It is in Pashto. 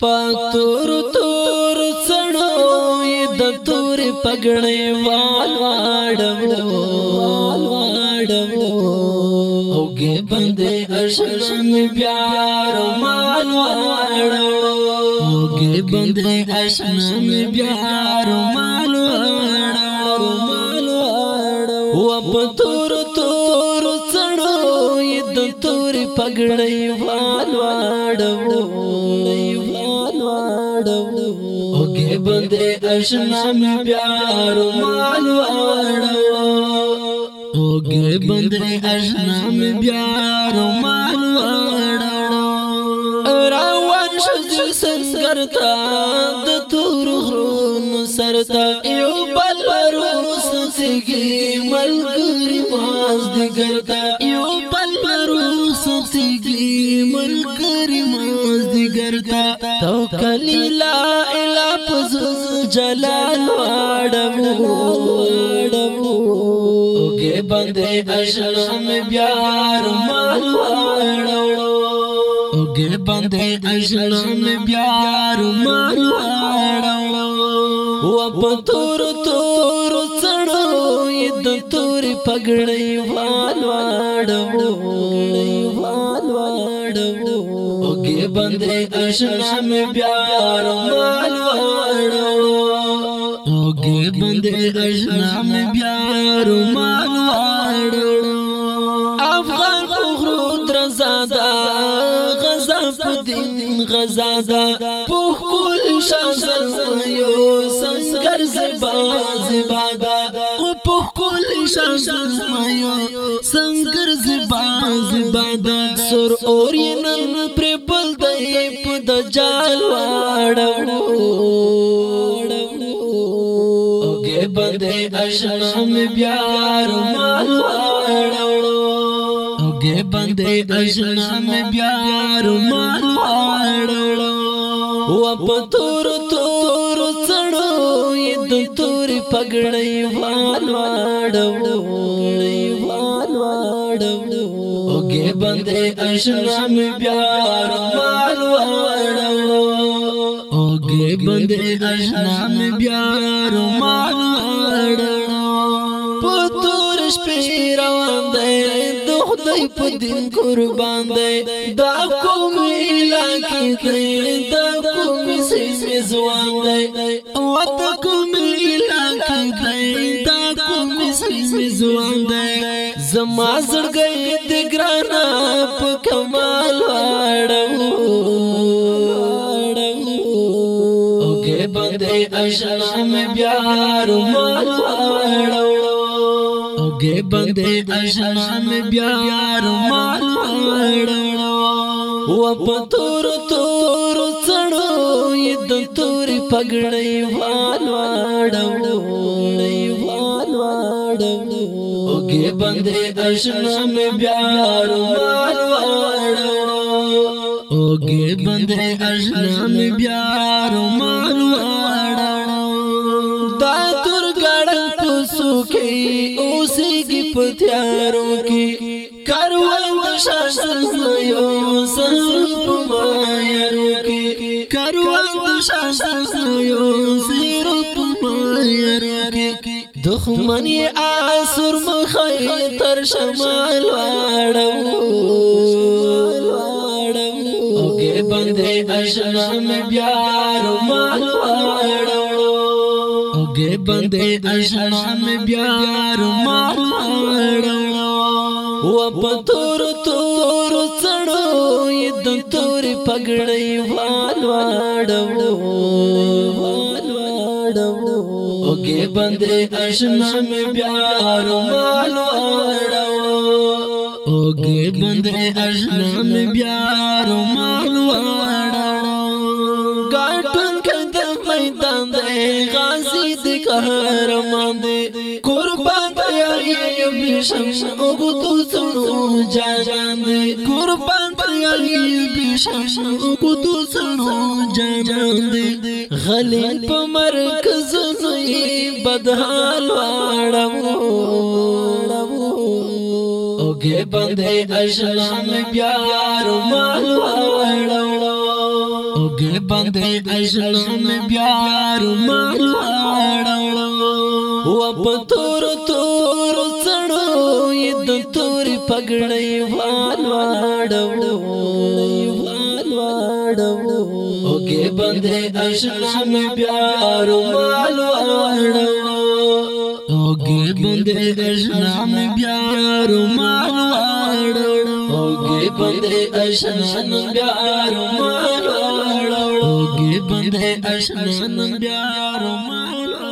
پتور تور څڼو د تور پګړې وال واړو وال واړو اوګه بندې اشرن بیا رومال واړو اوګه بندې اشرن بیا رومال واړو رومال واړو و پتور تور څڼو د تور پګړې وال واړو اوګه بندې آشنا مې پیار مال وړو اوګه بندې آشنا مې پیار مال وړو روان شې سنگر تا د تور غرون سرتا یو بل ورو سسګي ملګری ماز دګرتا یو بل ورو سسګي ملګری جگر تا توکل لا اله پس جلال واړو اوګه بندې اشنا مې بیا مال واړو اوګه بندې اشنا مې بیا مال واړو و په تور تور څړو د تور پګړې والواړو دی بندې آشنا مې بیا روان وړو او دی بندې آشنا مې بیا روان وړو افغان خو تر زاده غزا په دین غزا ده په کل شان زړیو څنګه زبا زبا ده او په شان مایو سنگر زبا زبا د سر اور نن پر بل دای پد جال واړو اوګه بده اشنام بیار مال واړو اوګه بده اشنام بیار مال واړو و پتور تور څړو تور پګړې والواړو والواړو اوګه بندې اشنا مې بیا والواړو اوګه بندې اشنا مې بیا والواړو په تور شپې روان دی خدای په دین قربان دی دا کوم لکه دی دا کوم سیس زوان دی او تک ځوان دی زما زړګي د ګرانا په کمال واړو اوګه باندې اشنا مې بیا رومال واړو اوګه باندې اشنا مې بیا رومال واړو و په تور تور څړو یې د تور پګړې واړو اوګي بندې دشنا مې بیا رومال وړو اوګي بندې دشنا مې بیا رومال وړو دا تر ګړن پوسو کې اوسېږي پتیارو کې کارول شاشر یو سر پمایرو کې کارول شاشر یو سر پمایرو کې دخمنی آسر مخی تر شمال واړو اوګه بندې اشنا مې بیا رومال واړو اوګه بندې اشنا مې بیا رومال واړو و په تور تور څړو د تور پګړې وال واړو وال واړو اوګي بندې آشنا مې بیا رومال وړو اوګي بندې آشنا مې بیا رومال وړو ګټن کند میدان دې غازي دې قهرمان دې کور بي شم او کو سنو جان دې قربان پري بي شم او کو سنو جان دې غلي په مرکز زوي بدحال واړم اوګه بندې اشلام بیا رومال واړم اوګه بندې اشلام بیا رومال واړم و پتور تور څړو ی د تور پګړې وال واړو او کې باندې اشنا مې پیار مال واړو او کې باندې اشنا مې پیار مال واړو او کې باندې اشنا مې پیار مال واړو او کې باندې اشنا مې پیار مال